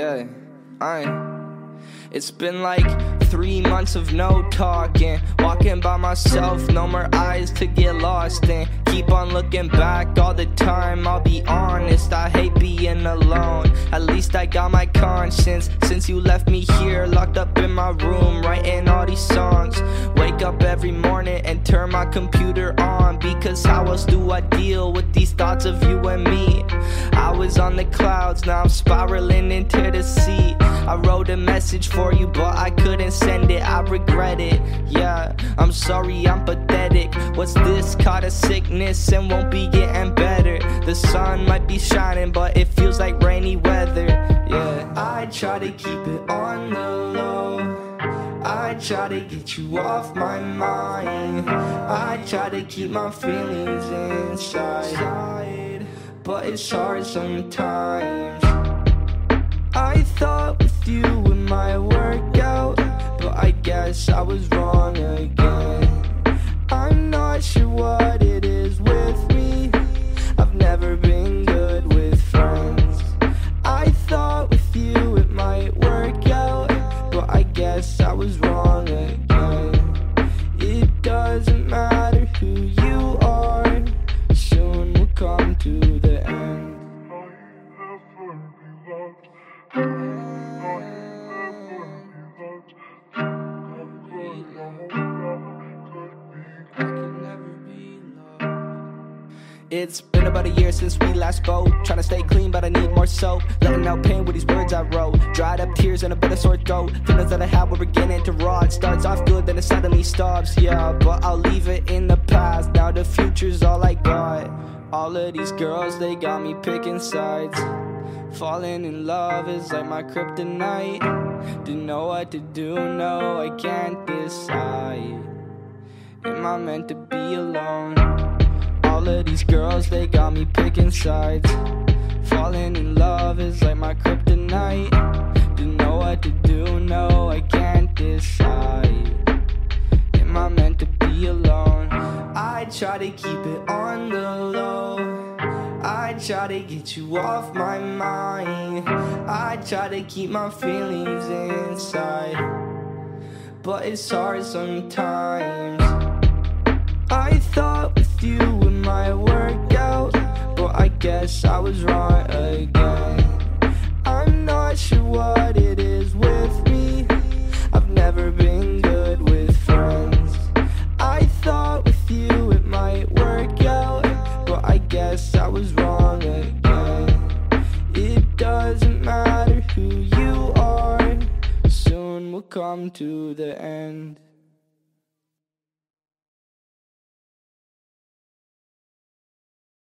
yeah. I ain't. It's been like three months of no talking. Walking by myself, no more eyes to get lost in. Keep on looking back all the time. I'll be honest, I hate being alone. At least I got my conscience. Since you left me here, locked up in my room, writing all these songs. Wake up every morning and turn my computer on. Because how else do I deal with these thoughts of you and me? I was on the clouds, now I'm spiraling into the sea. I wrote a message for you, but I couldn't send it. I regret it. Yeah, I'm sorry, I'm pathetic. What's this? Caught a sickness and won't be getting better. The sun might be shining, but it feels like rainy weather. Yeah, I try to keep it on the low. I try to get you off my mind. I try to keep my feelings inside, but it's hard sometimes. I thought with you it might guess I was wrong again. I'm not sure what It's been about a year since we last spoke. Trying to stay clean, but I need more soap. Letting out pain with these words I wrote. Dried up tears and a bit of sore throat. Feelings that I had were beginning to rot. Starts off good, then it suddenly stops. Yeah, but I'll leave it in the past. Now the future's all I got. All of these girls, they got me picking sides. Falling in love is like my kryptonite. Didn't know what to do, no, I can't decide. Am I meant to be alone? All of these girls, they got me picking sides. Falling in love is like my kryptonite. Didn't know what to do, no, I can't decide. Am I meant to be alone? I try to keep it on the low. I try to get you off my mind. I try to keep my feelings inside. But it's hard sometimes. I thought with you guess I was wrong again. I'm not sure what it is with me. I've never been good with friends. I thought with you it might work out, but I guess I was wrong again. It doesn't matter who you are, soon we'll come to the end.